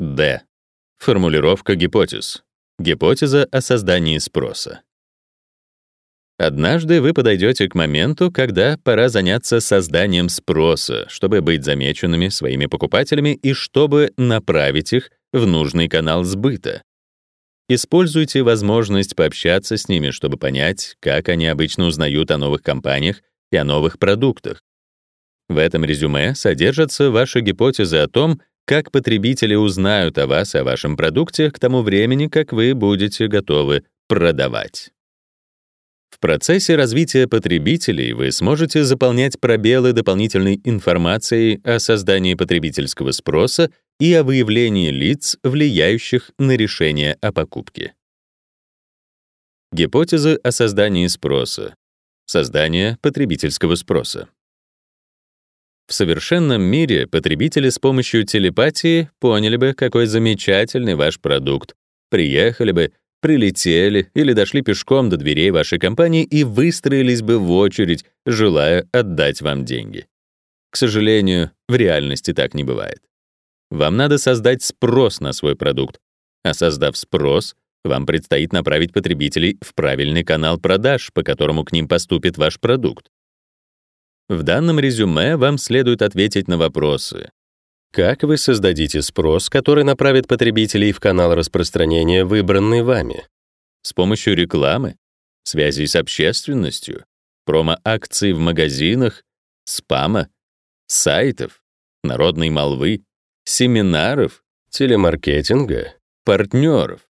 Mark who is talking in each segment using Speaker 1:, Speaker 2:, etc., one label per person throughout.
Speaker 1: Д. Формулировка гипотез. Гипотеза о создании спроса. Однажды вы подойдете к моменту, когда пора заняться созданием спроса, чтобы быть замеченными своими покупателями и чтобы направить их в нужный канал сбыта. Используйте возможность пообщаться с ними, чтобы понять, как они обычно узнают о новых компаниях и о новых продуктах. В этом резюме содержатся ваши гипотезы о том, как потребители узнают о вас о вашем продукте к тому времени, как вы будете готовы продавать. В процессе развития потребителей вы сможете заполнять пробелы дополнительной информацией о создании потребительского спроса и о выявлении лиц, влияющих на решение о покупке. Гипотезы о создании спроса. Создание потребительского спроса. В совершенном мире потребители с помощью телепатии поняли бы, какой замечательный ваш продукт, приехали бы прилетели или дошли пешком до дверей вашей компании и выстроились бы в очередь, желая отдать вам деньги. К сожалению, в реальности так не бывает. Вам надо создать спрос на свой продукт, а создав спрос, вам предстоит направить потребителей в правильный канал продаж, по которому к ним поступит ваш продукт. В данном резюме вам следует ответить на вопросы: как вы создадите спрос, который направит потребителей в канал распространения, выбранный вами? С помощью рекламы, связей с общественностью, промо-акций в магазинах, спама, сайтов, народной молвы, семинаров, телемаркетинга, партнеров.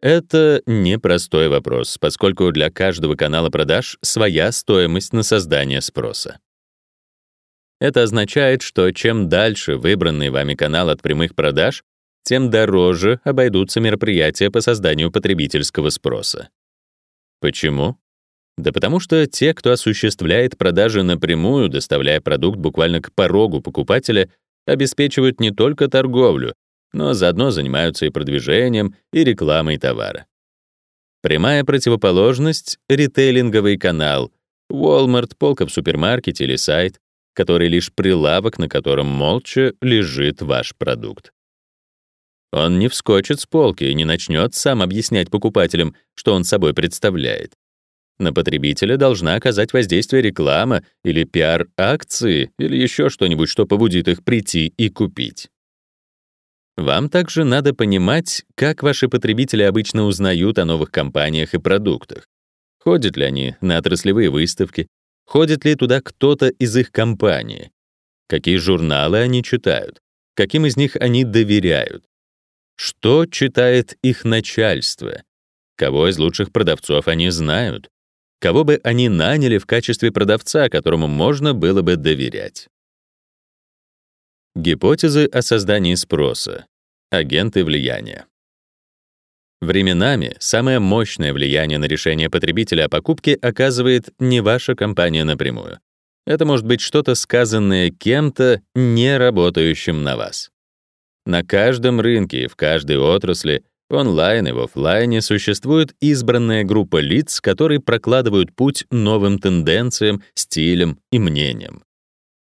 Speaker 1: Это непростой вопрос, поскольку для каждого канала продаж своя стоимость на создание спроса. Это означает, что чем дальше выбранный вами канал от прямых продаж, тем дороже обойдутся мероприятия по созданию потребительского спроса. Почему? Да потому что те, кто осуществляет продажи напрямую, доставляя продукт буквально к порогу покупателя, обеспечивают не только торговлю, но заодно занимаются и продвижением, и рекламой товара. Прямая противоположность — ритейлинговый канал, Walmart, полка в супермаркете или сайт, который лишь прилавок, на котором молча лежит ваш продукт. Он не вскочит с полки и не начнет сам объяснять покупателям, что он собой представляет. На потребителя должна оказать воздействие реклама или пиар-акции или еще что-нибудь, что побудит их прийти и купить. Вам также надо понимать, как ваши потребители обычно узнают о новых компаниях и продуктах. Ходят ли они на отраслевые выставки, Ходит ли туда кто-то из их компании? Какие журналы они читают? Каким из них они доверяют? Что читает их начальство? Кого из лучших продавцов они знают? Кого бы они наняли в качестве продавца, которому можно было бы доверять? Гипотезы о создании спроса. Агенты влияния. Временами самое мощное влияние на решение потребителя о покупке оказывает не ваша компания напрямую. Это может быть что-то сказанное кем-то, не работающим на вас. На каждом рынке, в каждой отрасли, онлайн и в офлайне существует избранная группа лиц, которые прокладывают путь новым тенденциям, стилям и мнениям.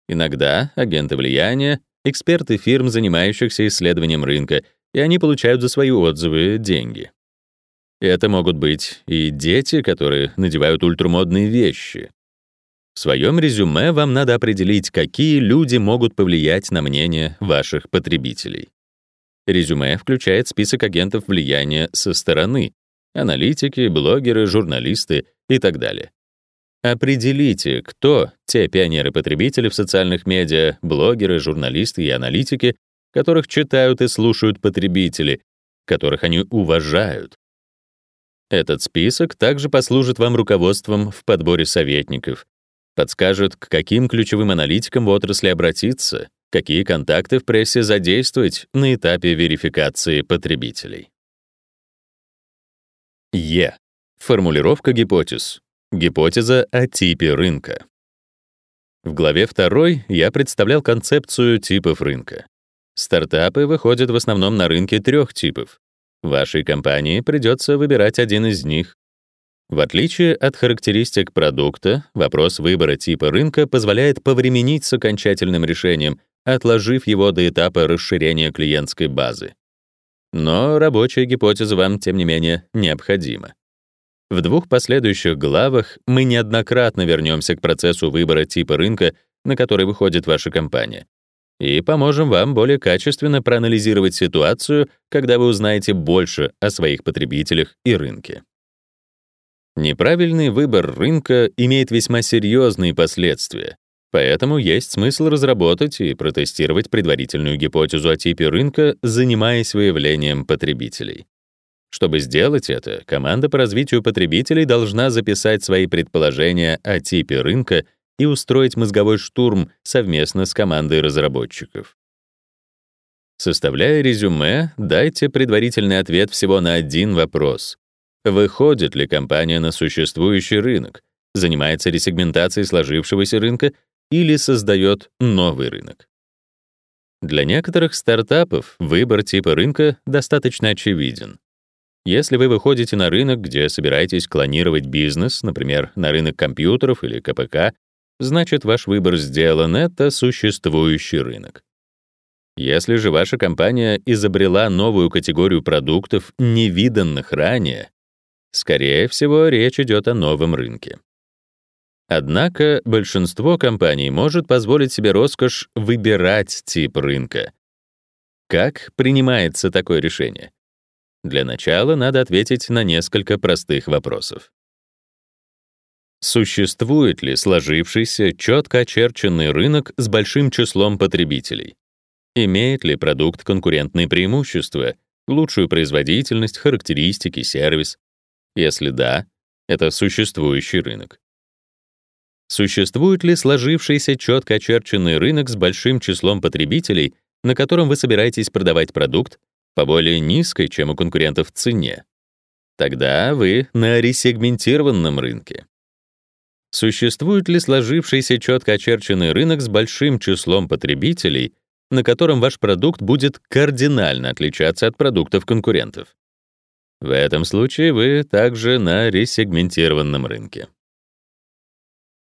Speaker 1: Иногда агенты влияния — эксперты фирм, занимающихся исследованием рынка, и они получают за свои отзывы деньги. Это могут быть и дети, которые надевают ультрамодные вещи. В своем резюме вам надо определить, какие люди могут повлиять на мнение ваших потребителей. Резюме включает список агентов влияния со стороны — аналитики, блогеры, журналисты и так далее. Определите, кто те пионеры-потребители в социальных медиа, блогеры, журналисты и аналитики, которых читают и слушают потребители, которых они уважают. Этот список также послужит вам руководством в подборе советников, подскажет, к каким ключевым аналитикам в отрасли обратиться, какие контакты в прессе задействовать на этапе верификации потребителей. Е. Формулировка гипотез. Гипотеза о типе рынка. В главе 2 я представлял концепцию типов рынка. Стартапы выходят в основном на рынке трех типов. Вашей компании придется выбирать один из них. В отличие от характеристик продукта, вопрос выбора типа рынка позволяет повременить с окончательным решением, отложив его до этапа расширения клиентской базы. Но рабочая гипотеза вам, тем не менее, необходима. В двух последующих главах мы неоднократно вернемся к процессу выбора типа рынка, на который выходит ваша компания, и поможем вам более качественно проанализировать ситуацию, когда вы узнаете больше о своих потребителях и рынке. Неправильный выбор рынка имеет весьма серьезные последствия, поэтому есть смысл разработать и протестировать предварительную гипотезу о типе рынка, занимаясь выявлением потребителей. Чтобы сделать это, команда по развитию потребителей должна записать свои предположения о типе рынка и устроить мозговой штурм совместно с командой разработчиков. Составляя резюме, дайте предварительный ответ всего на один вопрос. Выходит ли компания на существующий рынок, занимается ли сегментацией сложившегося рынка или создает новый рынок? Для некоторых стартапов выбор типа рынка достаточно очевиден. Если вы выходите на рынок, где собираетесь клонировать бизнес, например, на рынок компьютеров или КПК, значит ваш выбор сделан, это существующий рынок. Если же ваша компания изобрела новую категорию продуктов, невиданных ранее, скорее всего, речь идет о новом рынке. Однако большинство компаний может позволить себе роскошь выбирать тип рынка. Как принимается такое решение? Для начала надо ответить на несколько простых вопросов. Существует ли сложившийся, четко очерченный рынок с большим числом потребителей? Имеет ли продукт конкурентные преимущества, лучшую производительность, характеристики, сервис? Если да, это существующий рынок. Существует ли сложившийся, четко очерченный рынок с большим числом потребителей, на котором вы собираетесь продавать продукт по более низкой, чем у конкурентов, цене? Тогда вы на ресегментированном рынке. Существует ли сложившийся четко очерченный рынок с большим числом потребителей, на котором ваш продукт будет кардинально отличаться от продуктов конкурентов? В этом случае вы также на ресегментированном рынке.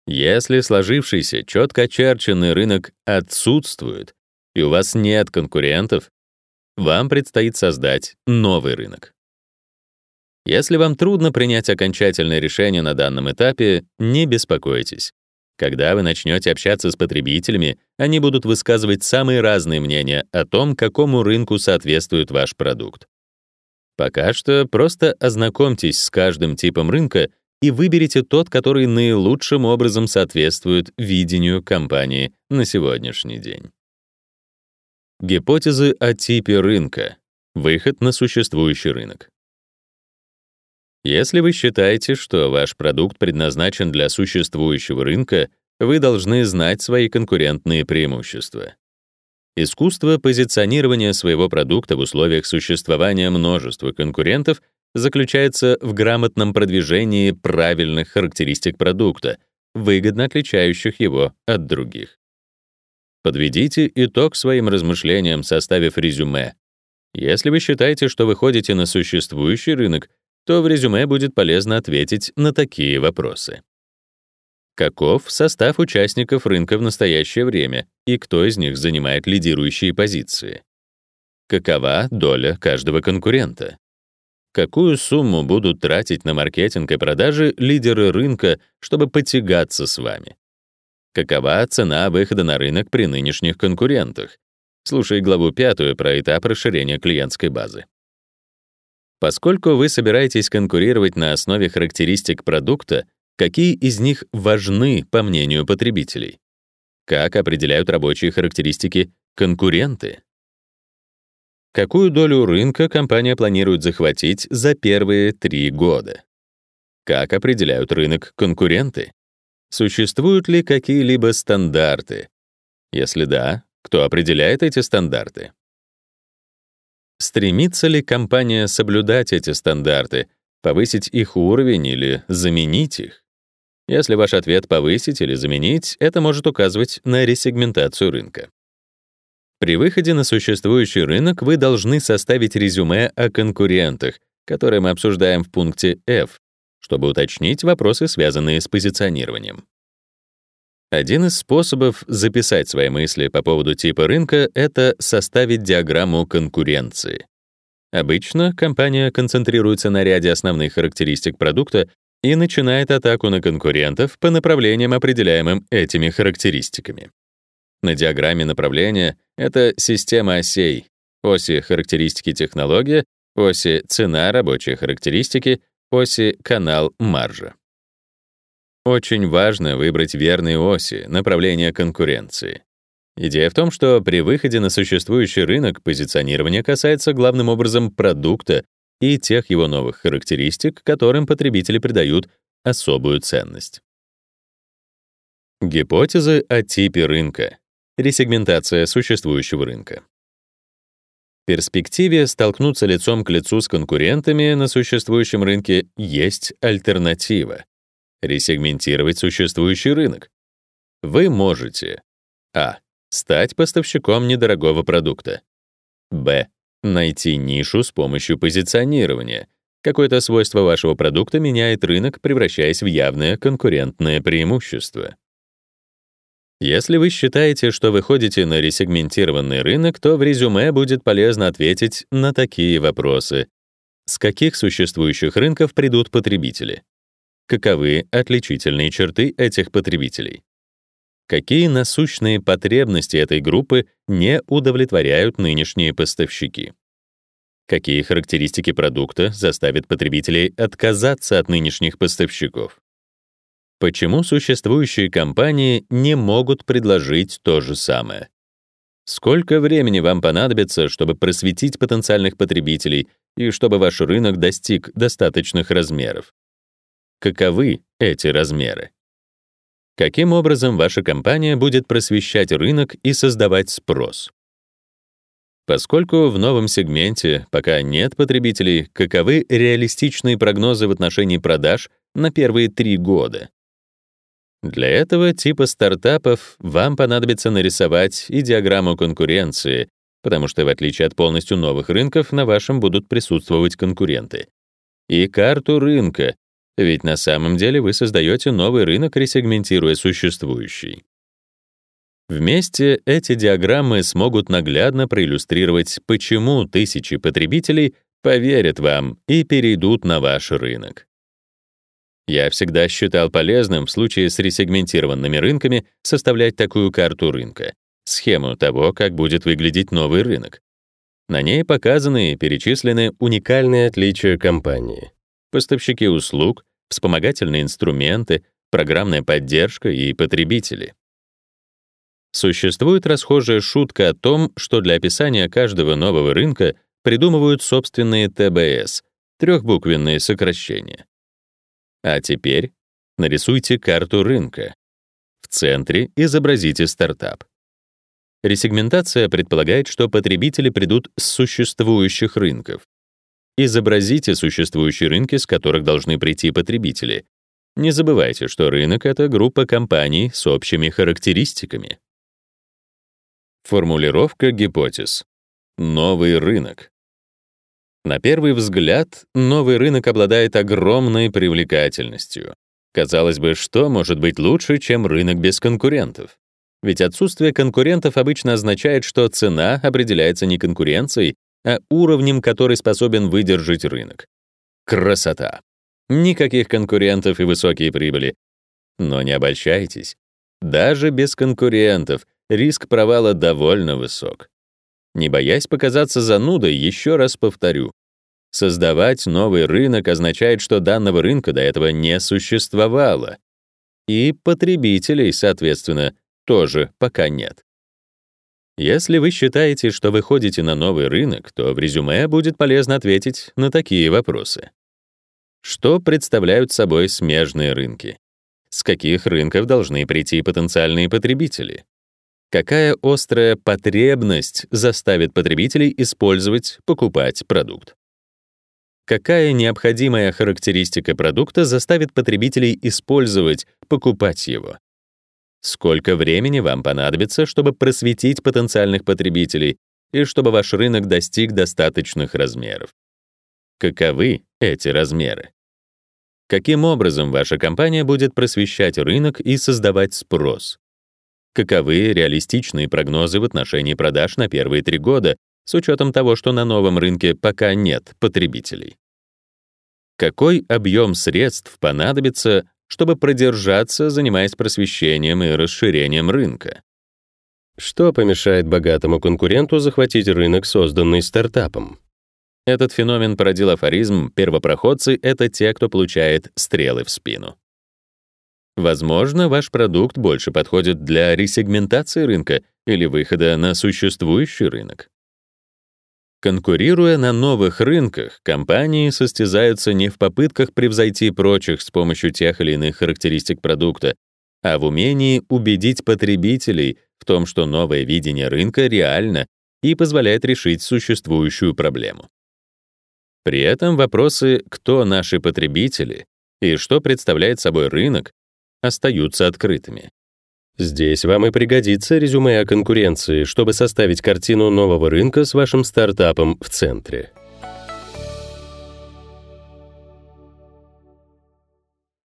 Speaker 1: Если сложившийся четко очерченный рынок отсутствует, и у вас нет конкурентов, вам предстоит создать новый рынок. Если вам трудно принять окончательное решение на данном этапе, не беспокойтесь. Когда вы начнете общаться с потребителями, они будут высказывать самые разные мнения о том, какому рынку соответствует ваш продукт. Пока что просто ознакомьтесь с каждым типом рынка и выберите тот, который наилучшим образом соответствует видению компании на сегодняшний день. Гипотезы о типе рынка. Выход на существующий рынок. Если вы считаете, что ваш продукт предназначен для существующего рынка, вы должны знать свои конкурентные преимущества. Искусство позиционирования своего продукта в условиях существования множества конкурентов заключается в грамотном продвижении правильных характеристик продукта, выгодно отличающих его от других. Подведите итог своим размышлениям, составив резюме. Если вы считаете, что выходите на существующий рынок, то в резюме будет полезно ответить на такие вопросы. Каков состав участников рынка в настоящее время и кто из них занимает лидирующие позиции? Какова доля каждого конкурента? Какую сумму будут тратить на маркетинг и продажи лидеры рынка, чтобы потягаться с вами? Какова цена выхода на рынок при нынешних конкурентах? Слушай главу пятую про этап расширения клиентской базы. Поскольку вы собираетесь конкурировать на основе характеристик продукта, какие из них важны, по мнению потребителей? Как определяют рабочие характеристики конкуренты? Какую долю рынка компания планирует захватить за первые три года? Как определяют рынок конкуренты? Существуют ли какие-либо стандарты? Если да, кто определяет эти стандарты? Стремится ли компания соблюдать эти стандарты, повысить их уровень или заменить их? Если ваш ответ повысить или заменить, это может указывать на ресегментацию рынка. При выходе на существующий рынок вы должны составить резюме о конкурентах, которые мы обсуждаем в пункте F, чтобы уточнить вопросы, связанные с позиционированием. Один из способов записать свои мысли по поводу типа рынка — это составить диаграмму конкуренции. Обычно компания концентрируется на ряде основных характеристик продукта и начинает атаку на конкурентов по направлениям, определяемым этими характеристиками. На диаграмме направления — это система осей, оси характеристики технология, оси цена рабочие характеристики, оси канал маржа. Очень важно выбрать верные оси, направления конкуренции. Идея в том, что при выходе на существующий рынок позиционирование касается главным образом продукта и тех его новых характеристик, которым потребители придают особую ценность. Гипотезы о типе рынка. Ресегментация существующего рынка. Перспективе столкнуться лицом к лицу с конкурентами на существующем рынке есть альтернатива ресегментировать существующий рынок. Вы можете а. стать поставщиком недорогого продукта, б. найти нишу с помощью позиционирования. Какое-то свойство вашего продукта меняет рынок, превращаясь в явное конкурентное преимущество. Если вы считаете, что вы ходите на ресегментированный рынок, то в резюме будет полезно ответить на такие вопросы. С каких существующих рынков придут потребители? Каковы отличительные черты этих потребителей? Какие насущные потребности этой группы не удовлетворяют нынешние поставщики? Какие характеристики продукта заставят потребителей отказаться от нынешних поставщиков? Почему существующие компании не могут предложить то же самое? Сколько времени вам понадобится, чтобы просветить потенциальных потребителей и чтобы ваш рынок достиг достаточных размеров? Каковы эти размеры? Каким образом ваша компания будет просвещать рынок и создавать спрос? Поскольку в новом сегменте пока нет потребителей, каковы реалистичные прогнозы в отношении продаж на первые три года? Для этого типа стартапов вам понадобится нарисовать и диаграмму конкуренции, потому что в отличие от полностью новых рынков на вашем будут присутствовать конкуренты, и карту рынка, ведь на самом деле вы создаете новый рынок, ресегментируя существующий. Вместе эти диаграммы смогут наглядно проиллюстрировать, почему тысячи потребителей поверят вам и перейдут на ваш рынок. Я всегда считал полезным в случае с ресегментированными рынками составлять такую карту рынка, схему того, как будет выглядеть новый рынок. На ней показаны и перечислены уникальные отличия компании, поставщики услуг, вспомогательные инструменты, программная поддержка и потребители. Существует расхожая шутка о том, что для описания каждого нового рынка придумывают собственные ТБС, трехбуквенные сокращения. А теперь нарисуйте карту рынка. В центре изобразите стартап. Ресегментация предполагает, что потребители придут с существующих рынков. Изобразите существующие рынки, с которых должны прийти потребители. Не забывайте, что рынок — это группа компаний с общими характеристиками. Формулировка гипотез. Новый рынок. На первый взгляд, новый рынок обладает огромной привлекательностью. Казалось бы, что может быть лучше, чем рынок без конкурентов? Ведь отсутствие конкурентов обычно означает, что цена определяется не конкуренцией, а уровнем, который способен выдержать рынок. Красота. Никаких конкурентов и высокие прибыли. Но не обольщайтесь. Даже без конкурентов риск провала довольно высок. Не боясь показаться занудой, еще раз повторю. Создавать новый рынок означает, что данного рынка до этого не существовало. И потребителей, соответственно, тоже пока нет. Если вы считаете, что вы ходите на новый рынок, то в резюме будет полезно ответить на такие вопросы. Что представляют собой смежные рынки? С каких рынков должны прийти потенциальные потребители? Какая острая потребность заставит потребителей использовать, покупать продукт? Какая необходимая характеристика продукта заставит потребителей использовать, покупать его? Сколько времени вам понадобится, чтобы просветить потенциальных потребителей и чтобы ваш рынок достиг достаточных размеров? Каковы эти размеры? Каким образом ваша компания будет просвещать рынок и создавать спрос? Каковы реалистичные прогнозы в отношении продаж на первые три года с учетом того, что на новом рынке пока нет потребителей? Какой объем средств понадобится, чтобы продержаться, занимаясь просвещением и расширением рынка?
Speaker 2: Что помешает богатому конкуренту захватить рынок, созданный стартапом?
Speaker 1: Этот феномен породил афоризм «первопроходцы — это те, кто получает стрелы в спину». Возможно, ваш продукт больше подходит для ресегментации рынка или выхода на существующий рынок. Конкурируя на новых рынках, компании состязаются не в попытках превзойти прочих с помощью тех или иных характеристик продукта, а в умении убедить потребителей в том, что новое видение рынка реально и позволяет решить существующую проблему. При этом вопросы «кто наши потребители» и что представляет собой рынок остаются открытыми.
Speaker 2: Здесь вам и пригодится резюме о конкуренции, чтобы составить картину нового рынка с вашим стартапом в центре.